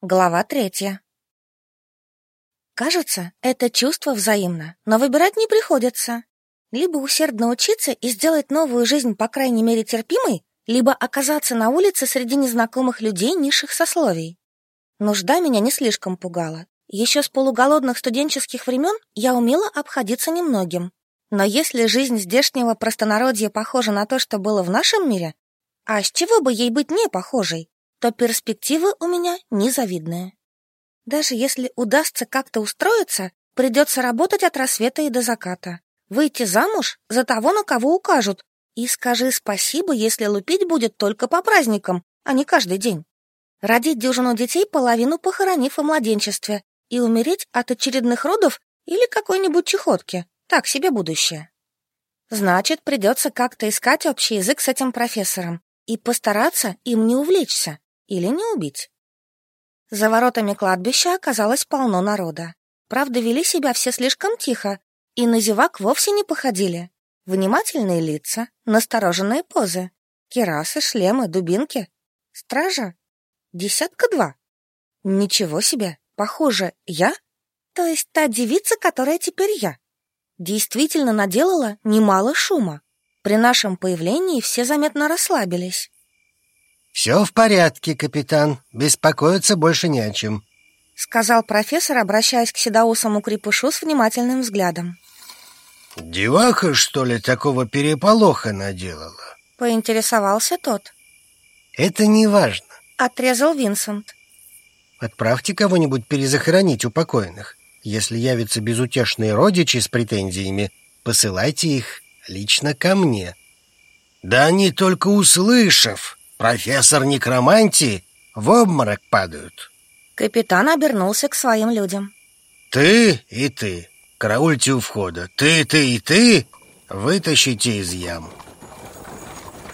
Глава третья. Кажется, это чувство взаимно, но выбирать не приходится. Либо усердно учиться и сделать новую жизнь, по крайней мере, терпимой, либо оказаться на улице среди незнакомых людей низших сословий. Нужда меня не слишком пугала. Еще с полуголодных студенческих времен я умела обходиться немногим. Но если жизнь здешнего простонародья похожа на то, что было в нашем мире, а с чего бы ей быть не похожей? То перспективы у меня незавидные. Даже если удастся как-то устроиться, придется работать от рассвета и до заката. Выйти замуж за того, на кого укажут. И скажи спасибо, если лупить будет только по праздникам, а не каждый день. Родить дюжину детей, половину похоронив в младенчестве, и умереть от очередных родов или какой-нибудь чехотки. Так себе будущее. Значит, придется как-то искать общий язык с этим профессором и постараться им не увлечься или не убить. За воротами кладбища оказалось полно народа. Правда, вели себя все слишком тихо, и на зевак вовсе не походили. Внимательные лица, настороженные позы, керасы, шлемы, дубинки. Стража? Десятка-два. Ничего себе, похоже, я? То есть та девица, которая теперь я. Действительно наделала немало шума. При нашем появлении все заметно расслабились. «Все в порядке, капитан. Беспокоиться больше не о чем», — сказал профессор, обращаясь к седоусому крепышу с внимательным взглядом. «Деваха, что ли, такого переполоха наделала?» — поинтересовался тот. «Это не важно», — отрезал Винсент. «Отправьте кого-нибудь перезахоронить упокоенных. Если явятся безутешные родичи с претензиями, посылайте их лично ко мне». «Да они только услышав, Профессор некромантии в обморок падают. Капитан обернулся к своим людям. Ты и ты, караульте у входа. Ты, ты и ты вытащите из ям.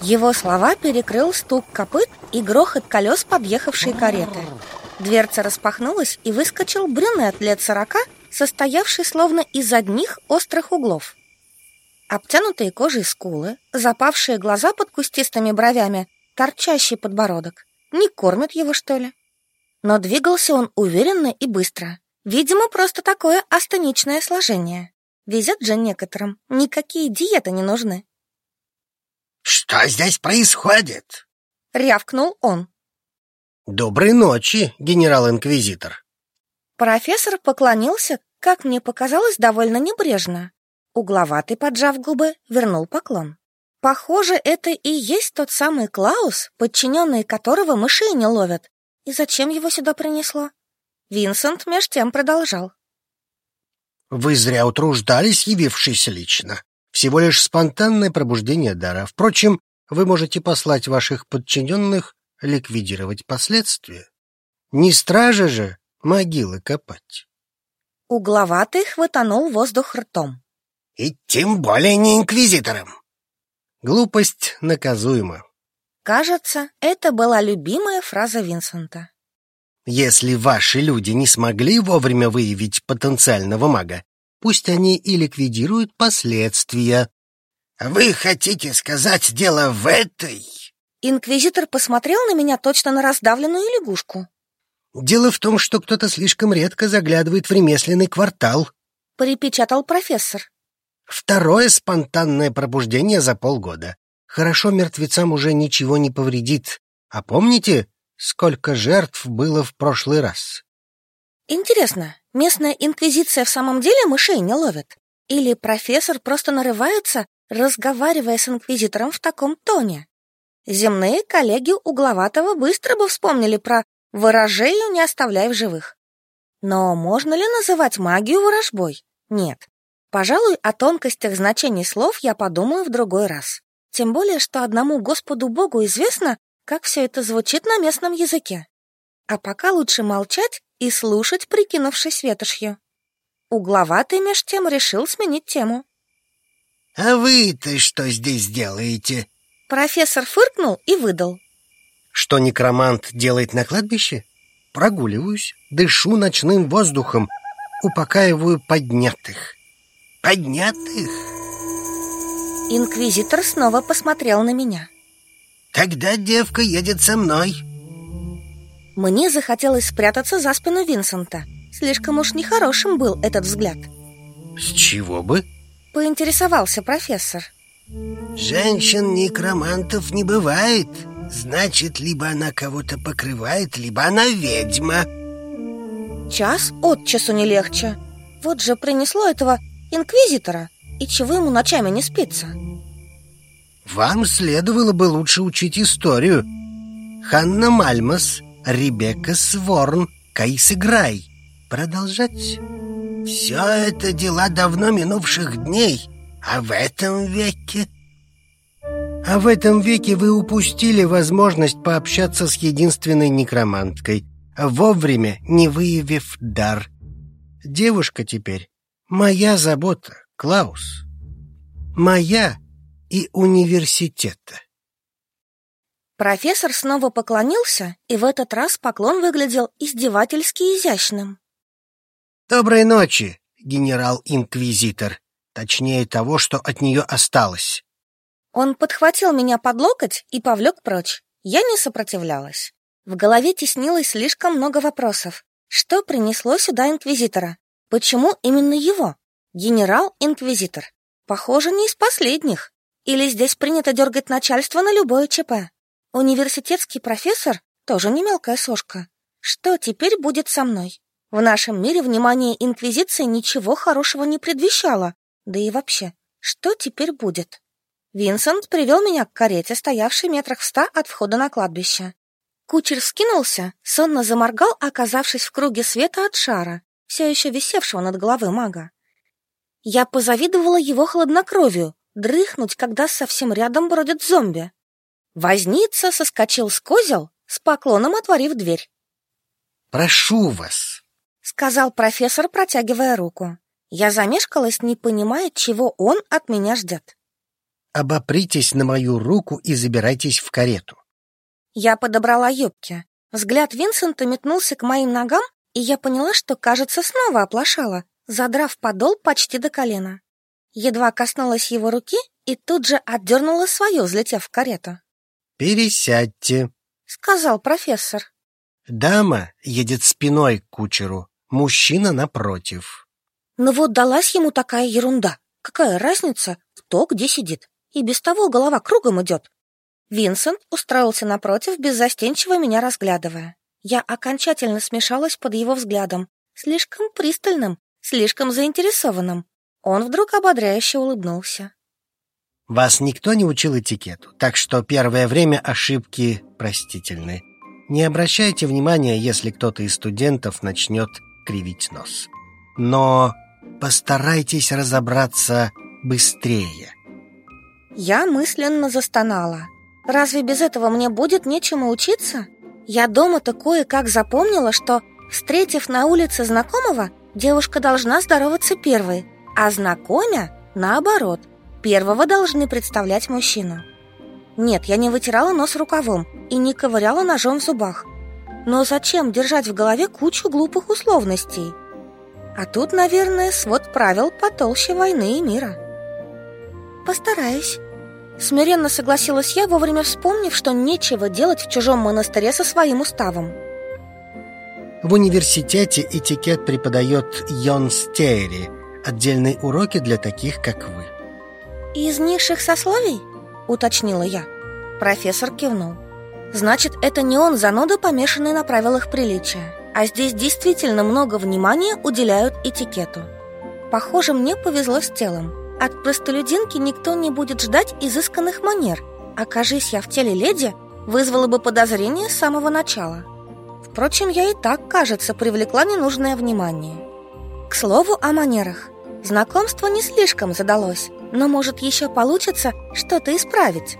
Его слова перекрыл стук копыт и грохот колес подъехавшей кареты. Дверца распахнулась, и выскочил брюнет лет сорока, состоявший словно из одних острых углов. Обтянутые кожей скулы, запавшие глаза под кустистыми бровями торчащий подбородок. Не кормят его, что ли? Но двигался он уверенно и быстро. Видимо, просто такое астеничное сложение. Везет же некоторым. Никакие диеты не нужны. «Что здесь происходит?» — рявкнул он. «Доброй ночи, генерал-инквизитор!» Профессор поклонился, как мне показалось, довольно небрежно. Угловатый, поджав губы, вернул поклон. Похоже, это и есть тот самый Клаус, подчиненные которого мышей не ловят. И зачем его сюда принесло? Винсент меж тем продолжал. Вы зря утруждались, явившись лично. Всего лишь спонтанное пробуждение дара. Впрочем, вы можете послать ваших подчиненных ликвидировать последствия. Не стража же могилы копать. Угловатый хватанул воздух ртом. И тем более не инквизитором. Глупость наказуема. Кажется, это была любимая фраза Винсента. Если ваши люди не смогли вовремя выявить потенциального мага, пусть они и ликвидируют последствия. Вы хотите сказать дело в этой? Инквизитор посмотрел на меня точно на раздавленную лягушку. Дело в том, что кто-то слишком редко заглядывает в ремесленный квартал, припечатал профессор. Второе спонтанное пробуждение за полгода. Хорошо мертвецам уже ничего не повредит. А помните, сколько жертв было в прошлый раз? Интересно, местная инквизиция в самом деле мышей не ловит? Или профессор просто нарывается, разговаривая с инквизитором в таком тоне? Земные коллеги угловатого быстро бы вспомнили про «ворожею не оставляй в живых». Но можно ли называть магию ворожбой? Нет. Пожалуй, о тонкостях значений слов я подумаю в другой раз. Тем более, что одному Господу Богу известно, как все это звучит на местном языке. А пока лучше молчать и слушать, прикинувшись ветошью. Угловатый меж тем решил сменить тему. «А вы-то что здесь делаете?» Профессор фыркнул и выдал. «Что некромант делает на кладбище? Прогуливаюсь, дышу ночным воздухом, упокаиваю поднятых поднятых. Инквизитор снова посмотрел на меня. Тогда девка едет со мной. Мне захотелось спрятаться за спину Винсента. Слишком уж нехорошим был этот взгляд. С чего бы? Поинтересовался профессор. Женщин-некромантов не бывает. Значит, либо она кого-то покрывает, либо она ведьма. Час от часу не легче. Вот же принесло этого инквизитора. И чего ему ночами не спится? Вам следовало бы лучше учить историю. Ханна Мальмас Ребекка Сворн, Каис Играй. Продолжать? Все это дела давно минувших дней, а в этом веке... А в этом веке вы упустили возможность пообщаться с единственной некроманткой, вовремя не выявив дар. Девушка теперь моя забота, Клаус. Моя и университета. Профессор снова поклонился, и в этот раз поклон выглядел издевательски изящным. «Доброй ночи, генерал-инквизитор. Точнее того, что от нее осталось». Он подхватил меня под локоть и повлек прочь. Я не сопротивлялась. В голове теснилось слишком много вопросов. Что принесло сюда инквизитора? Почему именно его? Генерал-инквизитор. Похоже, не из последних. Или здесь принято дергать начальство на любое ЧП? Университетский профессор тоже не мелкая сошка. Что теперь будет со мной? В нашем мире внимание Инквизиции ничего хорошего не предвещало. Да и вообще, что теперь будет? Винсент привел меня к карете, стоявшей метрах в ста от входа на кладбище. Кучер скинулся, сонно заморгал, оказавшись в круге света от шара, все еще висевшего над головой мага. Я позавидовала его хладнокровию, дрыхнуть, когда совсем рядом бродят зомби. Возница соскочил с козел, с поклоном отворив дверь. «Прошу вас», — сказал профессор, протягивая руку. Я замешкалась, не понимая, чего он от меня ждет. «Обопритесь на мою руку и забирайтесь в карету». Я подобрала юбки. Взгляд Винсента метнулся к моим ногам, и я поняла, что, кажется, снова оплошала, задрав подол почти до колена. Едва коснулась его руки и тут же отдернула свою, взлетев в карету. «Пересядьте», — сказал профессор. «Дама едет спиной к кучеру, мужчина напротив». Ну вот далась ему такая ерунда. Какая разница, кто где сидит? И без того голова кругом идет. Винсент устроился напротив, беззастенчиво меня разглядывая. Я окончательно смешалась под его взглядом, слишком пристальным, слишком заинтересованным. Он вдруг ободряюще улыбнулся. Вас никто не учил этикету, так что первое время ошибки простительны. Не обращайте внимания, если кто-то из студентов начнет кривить нос. Но постарайтесь разобраться быстрее. Я мысленно застонала. Разве без этого мне будет нечему учиться? Я дома-то кое-как запомнила, что, встретив на улице знакомого, девушка должна здороваться первой, а знакомя — наоборот — Первого должны представлять мужчину. Нет, я не вытирала нос рукавом и не ковыряла ножом в зубах. Но зачем держать в голове кучу глупых условностей? А тут, наверное, свод правил потолще войны и мира. Постараюсь. Смиренно согласилась я, вовремя вспомнив, что нечего делать в чужом монастыре со своим уставом. В университете этикет преподает Йон Стейри, отдельные уроки для таких, как вы. «Из низших сословий?» — уточнила я. Профессор кивнул. «Значит, это не он зануда, помешанный на правилах приличия, а здесь действительно много внимания уделяют этикету. Похоже, мне повезло с телом. От простолюдинки никто не будет ждать изысканных манер. Окажись я в теле леди, вызвало бы подозрение с самого начала. Впрочем, я и так, кажется, привлекла ненужное внимание. К слову о манерах. Знакомство не слишком задалось но, может, еще получится что-то исправить.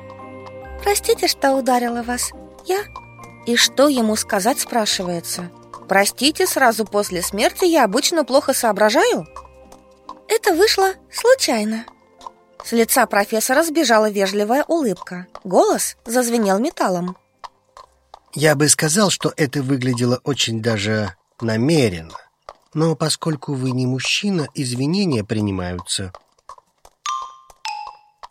Простите, что ударила вас. Я... И что ему сказать, спрашивается. Простите, сразу после смерти я обычно плохо соображаю? Это вышло случайно. С лица профессора сбежала вежливая улыбка. Голос зазвенел металлом. Я бы сказал, что это выглядело очень даже намеренно. Но поскольку вы не мужчина, извинения принимаются.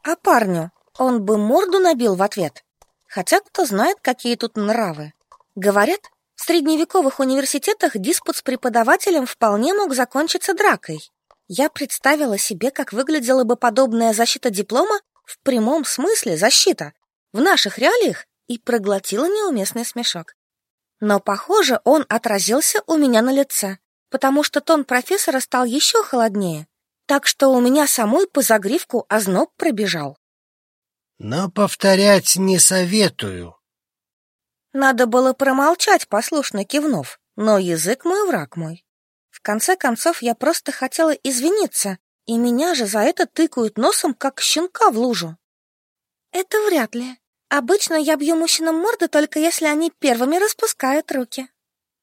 А парню он бы морду набил в ответ. Хотя кто знает, какие тут нравы. Говорят, В средневековых университетах диспут с преподавателем вполне мог закончиться дракой. Я представила себе, как выглядела бы подобная защита диплома в прямом смысле защита в наших реалиях и проглотила неуместный смешок. Но, похоже, он отразился у меня на лице, потому что тон профессора стал еще холоднее, так что у меня самой по загривку озноб пробежал. Но повторять не советую. Надо было промолчать, послушно кивнув, но язык мой враг мой. В конце концов, я просто хотела извиниться, и меня же за это тыкают носом, как щенка в лужу. Это вряд ли. Обычно я бью мужчинам морды только если они первыми распускают руки.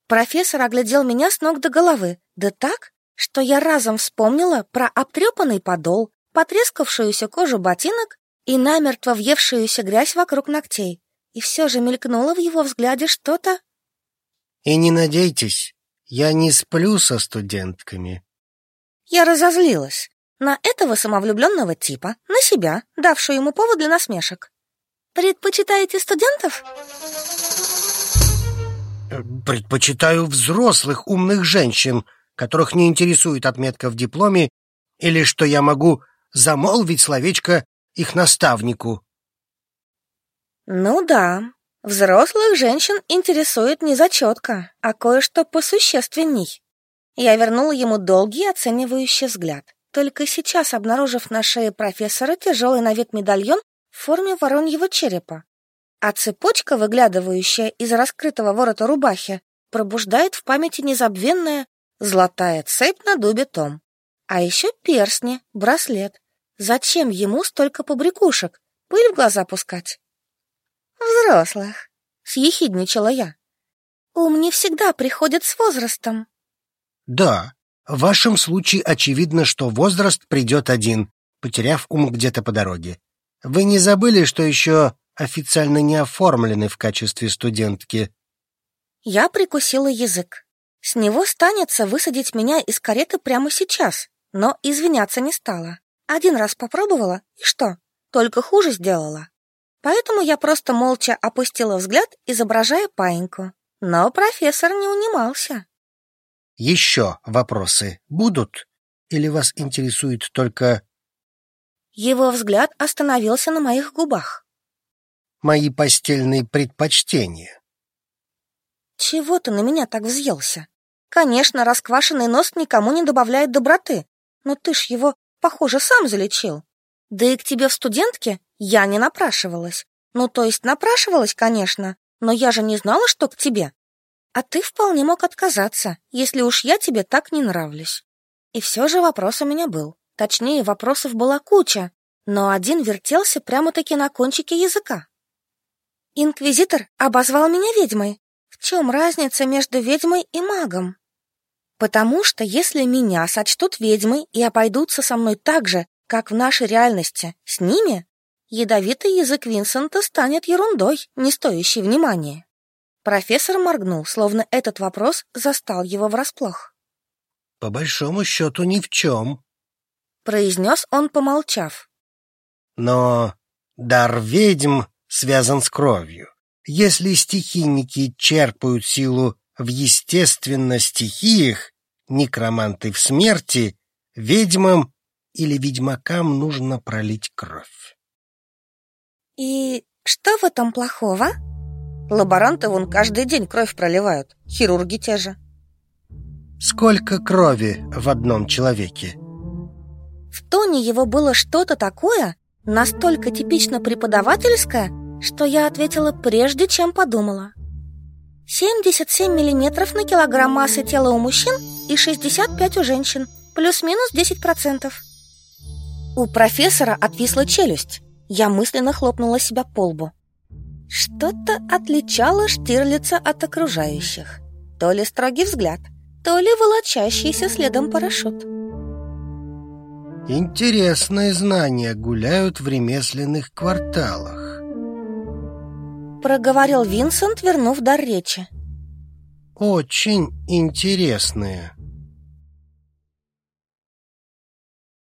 Профессор оглядел меня с ног до головы, да так, что я разом вспомнила про обтрепанный подол, потрескавшуюся кожу ботинок и намертво въевшуюся грязь вокруг ногтей. И все же мелькнуло в его взгляде что-то... И не надейтесь, я не сплю со студентками. Я разозлилась на этого самовлюбленного типа, на себя, давшую ему повод для насмешек. Предпочитаете студентов? Предпочитаю взрослых умных женщин, которых не интересует отметка в дипломе или что я могу замолвить словечко их наставнику. Ну да, взрослых женщин интересует не зачетка, а кое-что посущественней. Я вернула ему долгий оценивающий взгляд, только сейчас обнаружив на шее профессора тяжелый на вид медальон в форме вороньего черепа, а цепочка, выглядывающая из раскрытого ворота рубахи, пробуждает в памяти незабвенное Золотая цепь на дубе том. А еще перстни, браслет. Зачем ему столько побрякушек? Пыль в глаза пускать? Взрослых, съехидничала я. Ум не всегда приходит с возрастом. Да, в вашем случае очевидно, что возраст придет один, потеряв ум где-то по дороге. Вы не забыли, что еще официально не оформлены в качестве студентки? Я прикусила язык. С него станется высадить меня из кареты прямо сейчас, но извиняться не стала. Один раз попробовала, и что? Только хуже сделала. Поэтому я просто молча опустила взгляд, изображая паиньку. Но профессор не унимался. Еще вопросы будут? Или вас интересует только... Его взгляд остановился на моих губах. Мои постельные предпочтения. Чего ты на меня так взъелся? Конечно, расквашенный нос никому не добавляет доброты, но ты ж его, похоже, сам залечил. Да и к тебе в студентке я не напрашивалась. Ну, то есть напрашивалась, конечно, но я же не знала, что к тебе. А ты вполне мог отказаться, если уж я тебе так не нравлюсь. И все же вопрос у меня был. Точнее, вопросов была куча, но один вертелся прямо-таки на кончике языка. Инквизитор обозвал меня ведьмой. В чем разница между ведьмой и магом? Потому что если меня сочтут ведьмой и обойдутся со мной так же, как в нашей реальности, с ними, ядовитый язык Винсента станет ерундой, не стоящей внимания. Профессор моргнул, словно этот вопрос застал его врасплох. «По большому счету ни в чем», — произнес он, помолчав. «Но дар ведьм связан с кровью. Если стихийники черпают силу в естественно стихиях, некроманты в смерти, ведьмам или ведьмакам нужно пролить кровь. И что в этом плохого? Лаборанты вон каждый день кровь проливают, хирурги те же. Сколько крови в одном человеке? В тоне его было что-то такое, настолько типично преподавательское, что я ответила прежде, чем подумала. 77 миллиметров на килограмм массы тела у мужчин и 65 у женщин, плюс-минус 10%. У профессора отвисла челюсть. Я мысленно хлопнула себя по лбу. Что-то отличало Штирлица от окружающих. То ли строгий взгляд, то ли волочащийся следом парашют. Интересные знания гуляют в ремесленных кварталах проговорил Винсент, вернув дар речи. Очень интересные.